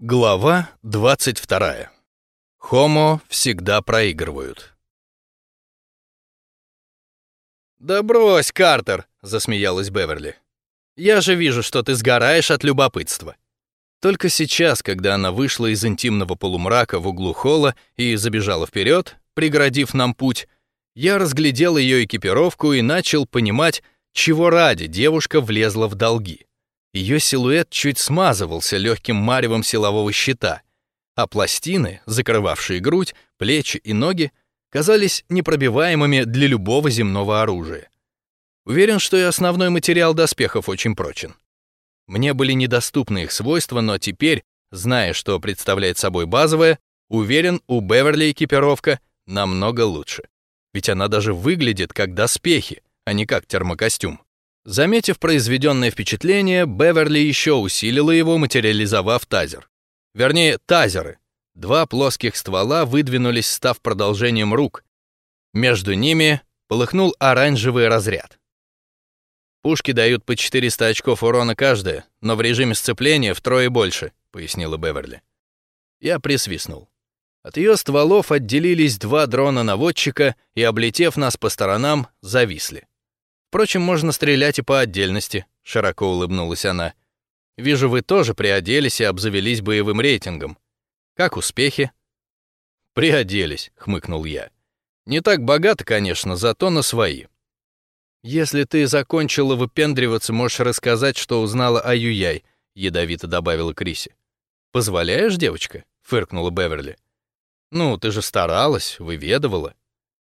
Глава 22. Хомо всегда проигрывают. «Да брось, Картер!» — засмеялась Беверли. «Я же вижу, что ты сгораешь от любопытства». Только сейчас, когда она вышла из интимного полумрака в углу холла и забежала вперед, преградив нам путь, я разглядел ее экипировку и начал понимать, чего ради девушка влезла в долги. Ее силуэт чуть смазывался легким маревом силового щита, а пластины, закрывавшие грудь, плечи и ноги, казались непробиваемыми для любого земного оружия. Уверен, что и основной материал доспехов очень прочен. Мне были недоступны их свойства, но теперь, зная, что представляет собой базовое, уверен, у Беверли экипировка намного лучше. Ведь она даже выглядит как доспехи, а не как термокостюм. Заметив произведенное впечатление, Беверли еще усилила его, материализовав тазер. Вернее, тазеры. Два плоских ствола выдвинулись, став продолжением рук. Между ними полыхнул оранжевый разряд. «Пушки дают по 400 очков урона каждая, но в режиме сцепления втрое больше», — пояснила Беверли. Я присвистнул. От ее стволов отделились два дрона-наводчика и, облетев нас по сторонам, зависли. Впрочем, можно стрелять и по отдельности, широко улыбнулась она. Вижу, вы тоже приоделись и обзавелись боевым рейтингом. Как успехи? Приоделись, хмыкнул я. Не так богато, конечно, зато на свои. Если ты закончила выпендриваться, можешь рассказать, что узнала о Юяй, ядовито добавила Криси. Позволяешь, девочка? фыркнула Беверли. Ну, ты же старалась, выведывала.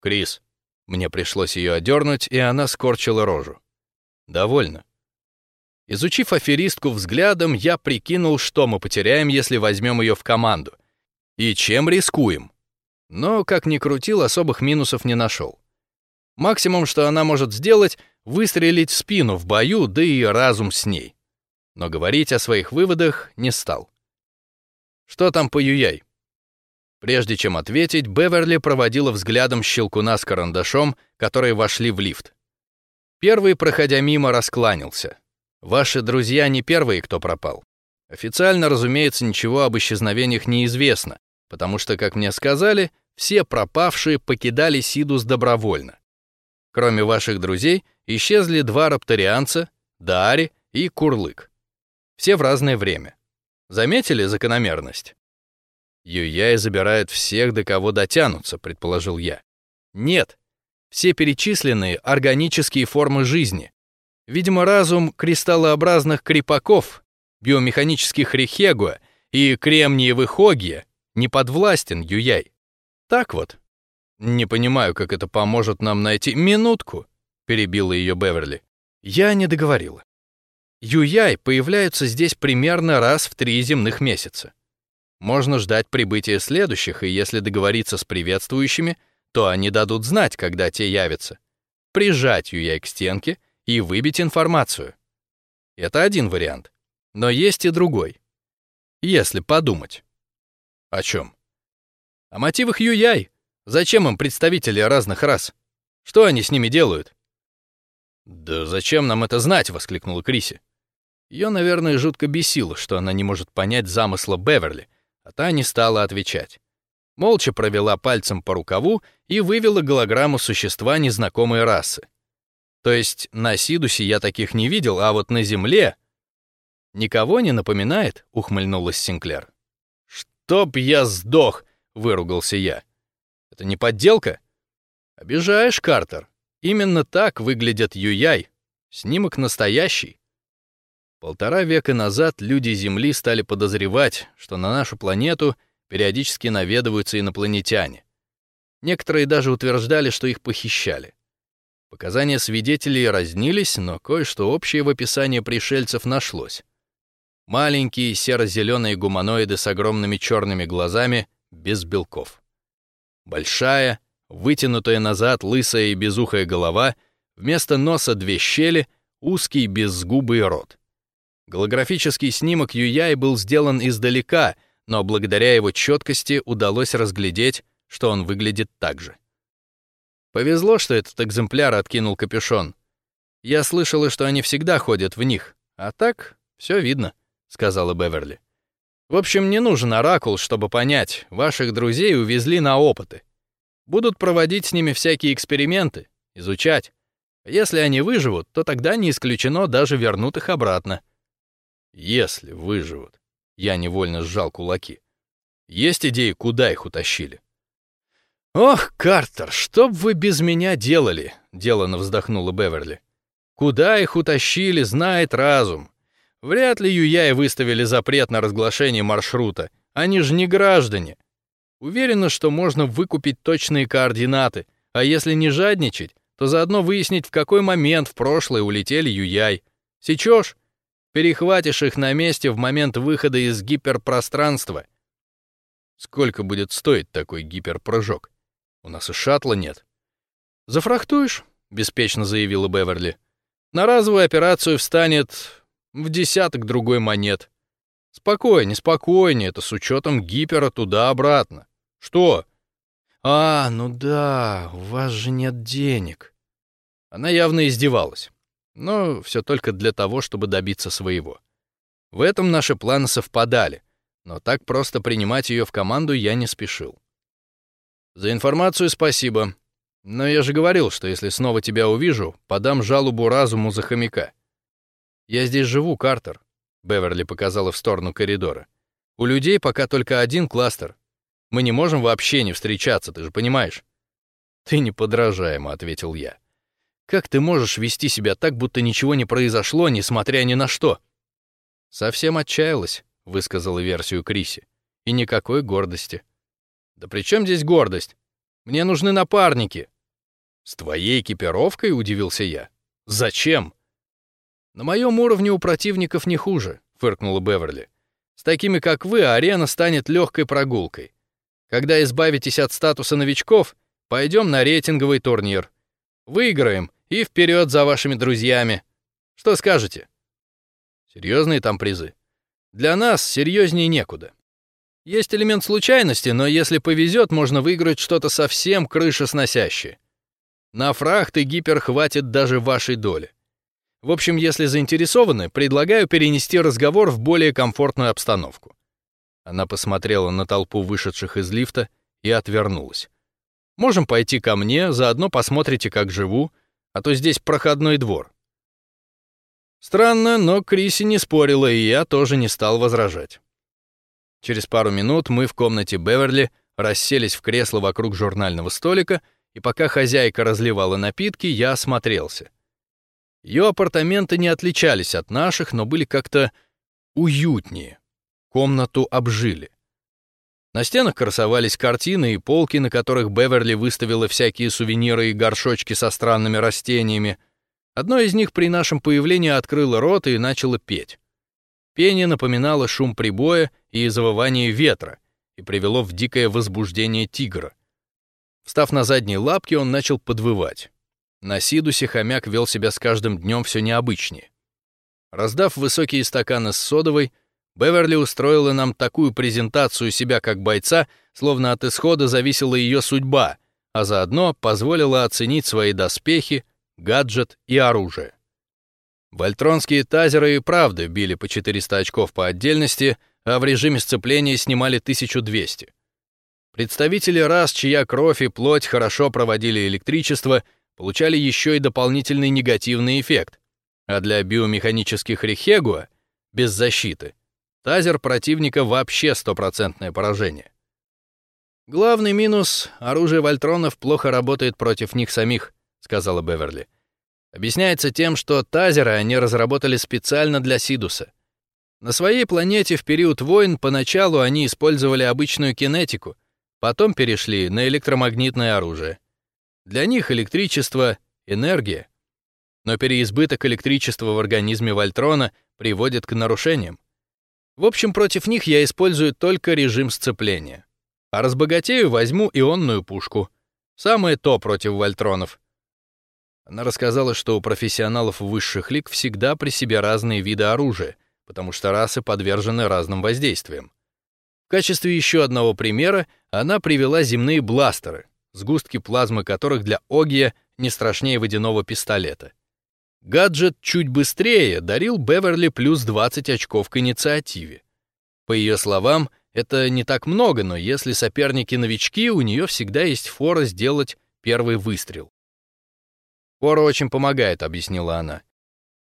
Крис, мне пришлось ее одернуть, и она скорчила рожу. Довольно. Изучив аферистку взглядом, я прикинул, что мы потеряем, если возьмем ее в команду. И чем рискуем. Но, как ни крутил, особых минусов не нашел. Максимум, что она может сделать, выстрелить в спину в бою, да и разум с ней. Но говорить о своих выводах не стал. Что там по Юяй? Прежде чем ответить, Беверли проводила взглядом щелкуна с карандашом, которые вошли в лифт. Первый, проходя мимо, раскланялся. «Ваши друзья не первые, кто пропал. Официально, разумеется, ничего об исчезновениях не известно, потому что, как мне сказали, все пропавшие покидали Сидус добровольно. Кроме ваших друзей, исчезли два рапторианца, Даари и Курлык. Все в разное время. Заметили закономерность? Юяй забирает всех, до кого дотянутся, предположил я. Нет. Все перечисленные органические формы жизни. Видимо, разум кристаллообразных крепаков, биомеханических рехегуа и кремниевых огия не подвластен Юяй. Так вот. Не понимаю, как это поможет нам найти минутку, перебила ее Беверли. Я не договорила. Юяй появляются здесь примерно раз в три земных месяца. Можно ждать прибытия следующих, и если договориться с приветствующими, то они дадут знать, когда те явятся. Прижать Юяй к стенке и выбить информацию. Это один вариант. Но есть и другой. Если подумать. О чем? О мотивах Юяй. Зачем им представители разных рас? Что они с ними делают? «Да зачем нам это знать?» — воскликнула Криси. Ее, наверное, жутко бесило, что она не может понять замысла Беверли, а та не стала отвечать. Молча провела пальцем по рукаву и вывела голограмму существа незнакомой расы. То есть на Сидусе я таких не видел, а вот на Земле... «Никого не напоминает?» — ухмыльнулась Синклер. «Чтоб я сдох!» — выругался я. «Это не подделка?» «Обижаешь, Картер. Именно так выглядят Юяй. Снимок настоящий. Полтора века назад люди Земли стали подозревать, что на нашу планету периодически наведываются инопланетяне. Некоторые даже утверждали, что их похищали. Показания свидетелей разнились, но кое-что общее в описании пришельцев нашлось. Маленькие серо-зеленые гуманоиды с огромными черными глазами, без белков. Большая, вытянутая назад лысая и безухая голова, вместо носа две щели, узкий беззгубый рот. Голографический снимок Юяй был сделан издалека, но благодаря его четкости удалось разглядеть, что он выглядит так же. Повезло, что этот экземпляр откинул капюшон. Я слышала, что они всегда ходят в них, а так все видно, сказала Беверли. В общем, не нужен оракул, чтобы понять, ваших друзей увезли на опыты. Будут проводить с ними всякие эксперименты, изучать. Если они выживут, то тогда не исключено даже вернут их обратно. Если выживут. Я невольно сжал кулаки. Есть идеи, куда их утащили? Ох, Картер, что б вы без меня делали? Делано вздохнула Беверли. Куда их утащили, знает разум. Вряд ли Юяи выставили запрет на разглашение маршрута. Они же не граждане. Уверена, что можно выкупить точные координаты, а если не жадничать, то заодно выяснить, в какой момент в прошлое улетели Юяй. Сечешь? Перехватишь их на месте в момент выхода из гиперпространства. Сколько будет стоить такой гиперпрыжок? У нас и шаттла нет. Зафрахтуешь, беспечно заявила Беверли. На разовую операцию встанет в десяток другой монет. Спокойнее, спокойнее, это с учетом гипера туда-обратно. Что? А, ну да, у вас же нет денег. Она явно издевалась. Но все только для того, чтобы добиться своего. В этом наши планы совпадали, но так просто принимать ее в команду я не спешил. За информацию спасибо. Но я же говорил, что если снова тебя увижу, подам жалобу разуму за хомяка. Я здесь живу, Картер. Беверли показала в сторону коридора. У людей пока только один кластер. Мы не можем вообще не встречаться, ты же понимаешь. Ты неподражаемо, ответил я. Как ты можешь вести себя так, будто ничего не произошло, несмотря ни на что? Совсем отчаялась, высказала версию Криси. И никакой гордости. Да при чем здесь гордость? Мне нужны напарники. С твоей экипировкой, удивился я. Зачем? На моем уровне у противников не хуже, фыркнула Беверли. С такими, как вы, арена станет легкой прогулкой. Когда избавитесь от статуса новичков, пойдем на рейтинговый турнир. Выиграем, и вперед за вашими друзьями. Что скажете? Серьезные там призы. Для нас серьезнее некуда. Есть элемент случайности, но если повезет, можно выиграть что-то совсем крышесносящее. На фрахт и гипер хватит даже вашей доли. В общем, если заинтересованы, предлагаю перенести разговор в более комфортную обстановку. Она посмотрела на толпу вышедших из лифта и отвернулась. Можем пойти ко мне, заодно посмотрите, как живу, а то здесь проходной двор. Странно, но Криси не спорила, и я тоже не стал возражать. Через пару минут мы в комнате Беверли расселись в кресло вокруг журнального столика, и пока хозяйка разливала напитки, я осмотрелся. Ее апартаменты не отличались от наших, но были как-то уютнее. Комнату обжили. На стенах красовались картины и полки, на которых Беверли выставила всякие сувениры и горшочки со странными растениями. Одно из них при нашем появлении открыло рот и начало петь. Пение напоминало шум прибоя и завывание ветра и привело в дикое возбуждение тигра. Встав на задние лапки, он начал подвывать. На Сидусе хомяк вел себя с каждым днем все необычнее. Раздав высокие стаканы с содовой, Беверли устроила нам такую презентацию себя как бойца, словно от исхода зависела ее судьба, а заодно позволила оценить свои доспехи, гаджет и оружие. Вольтронские тазеры и правда били по 400 очков по отдельности, а в режиме сцепления снимали 1200. Представители рас, чья кровь и плоть хорошо проводили электричество, получали еще и дополнительный негативный эффект, а для биомеханических рехегуа, без защиты, Тазер противника вообще стопроцентное поражение. Главный минус — оружие Вольтронов плохо работает против них самих, сказала Беверли. Объясняется тем, что тазеры они разработали специально для Сидуса. На своей планете в период войн поначалу они использовали обычную кинетику, потом перешли на электромагнитное оружие. Для них электричество — энергия. Но переизбыток электричества в организме Вольтрона приводит к нарушениям. В общем, против них я использую только режим сцепления. А разбогатею, возьму ионную пушку. Самое то против вольтронов. Она рассказала, что у профессионалов высших лиг всегда при себе разные виды оружия, потому что расы подвержены разным воздействиям. В качестве еще одного примера она привела земные бластеры, сгустки плазмы которых для Огия не страшнее водяного пистолета. Гаджет чуть быстрее дарил Беверли плюс 20 очков к инициативе. По ее словам, это не так много, но если соперники новички, у нее всегда есть фора сделать первый выстрел. «Фора очень помогает», — объяснила она.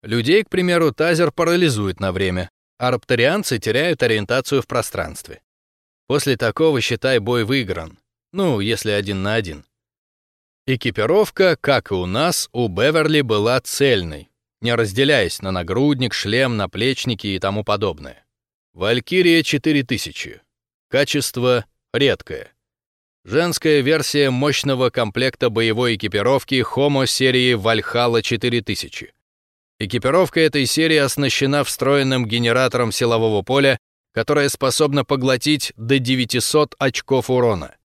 «Людей, к примеру, тазер парализует на время, а рапторианцы теряют ориентацию в пространстве. После такого, считай, бой выигран. Ну, если один на один. Экипировка, как и у нас, у Беверли была цельной, не разделяясь на нагрудник, шлем, наплечники и тому подобное. Валькирия 4000. Качество редкое. Женская версия мощного комплекта боевой экипировки Homo серии Valhalla 4000. Экипировка этой серии оснащена встроенным генератором силового поля, которое способно поглотить до 900 очков урона.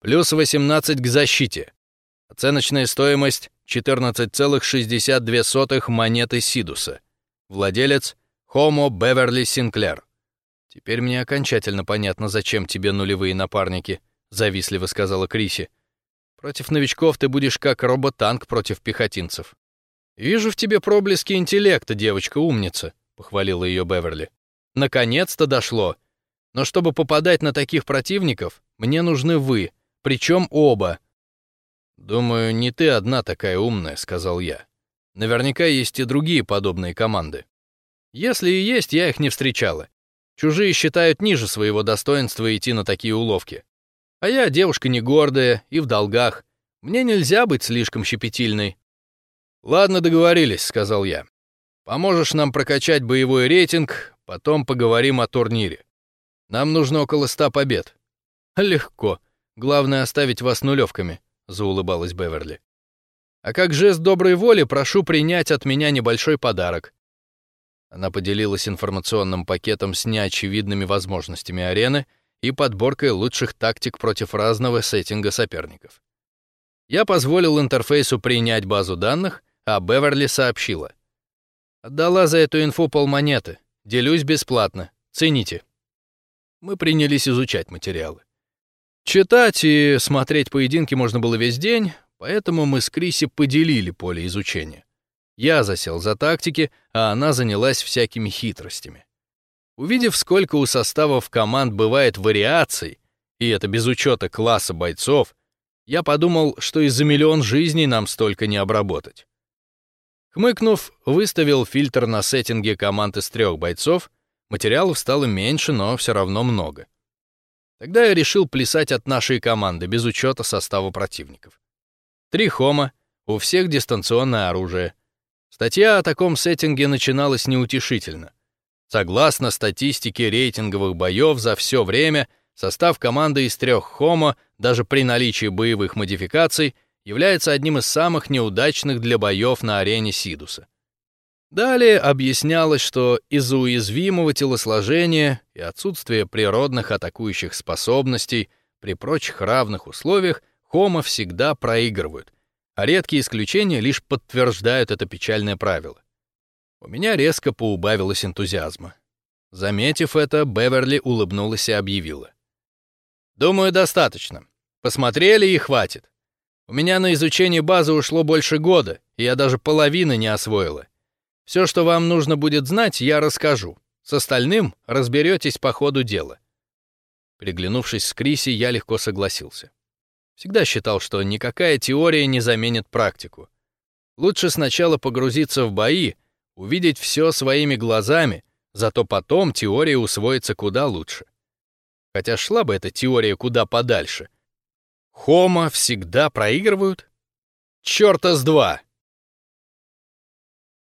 Плюс 18 к защите. Оценочная стоимость 14,62 монеты Сидуса. Владелец Homo Беверли Синклер. Теперь мне окончательно понятно, зачем тебе нулевые напарники, завистливо сказала Криси. Против новичков ты будешь как роботанк против пехотинцев. Вижу в тебе проблески интеллекта, девочка умница, похвалила ее Беверли. Наконец-то дошло. Но чтобы попадать на таких противников, мне нужны вы, причем оба. «Думаю, не ты одна такая умная», — сказал я. «Наверняка есть и другие подобные команды. Если и есть, я их не встречала. Чужие считают ниже своего достоинства идти на такие уловки. А я девушка не гордая и в долгах. Мне нельзя быть слишком щепетильной». «Ладно, договорились», — сказал я. «Поможешь нам прокачать боевой рейтинг, потом поговорим о турнире. Нам нужно около ста побед». «Легко. Главное оставить вас нулевками», заулыбалась Беверли. А как жест доброй воли прошу принять от меня небольшой подарок. Она поделилась информационным пакетом с неочевидными возможностями арены и подборкой лучших тактик против разного сеттинга соперников. Я позволил интерфейсу принять базу данных, а Беверли сообщила. «Отдала за эту инфу полмонеты. Делюсь бесплатно. Цените». Мы принялись изучать материалы. Читать и смотреть поединки можно было весь день, поэтому мы с Криси поделили поле изучения. Я засел за тактики, а она занялась всякими хитростями. Увидев, сколько у составов команд бывает вариаций, и это без учета класса бойцов, я подумал, что и за миллион жизней нам столько не обработать. Хмыкнув, выставил фильтр на сеттинге команд из трех бойцов, материалов стало меньше, но все равно много. Тогда я решил плясать от нашей команды, без учета состава противников. Три хома, у всех дистанционное оружие. Статья о таком сеттинге начиналась неутешительно. Согласно статистике рейтинговых боев за все время, состав команды из трех хома, даже при наличии боевых модификаций, является одним из самых неудачных для боев на арене Сидуса. Далее объяснялось, что из-за уязвимого телосложения и отсутствия природных атакующих способностей при прочих равных условиях хомо всегда проигрывают, а редкие исключения лишь подтверждают это печальное правило. У меня резко поубавилось энтузиазма. Заметив это, Беверли улыбнулась и объявила. «Думаю, достаточно. Посмотрели и хватит. У меня на изучение базы ушло больше года, и я даже половины не освоила. Все, что вам нужно будет знать, я расскажу. С остальным разберетесь по ходу дела. Приглянувшись с Криси, я легко согласился. Всегда считал, что никакая теория не заменит практику. Лучше сначала погрузиться в бои, увидеть все своими глазами, зато потом теория усвоится куда лучше. Хотя шла бы эта теория куда подальше. Хома всегда проигрывают? Чёрта с два!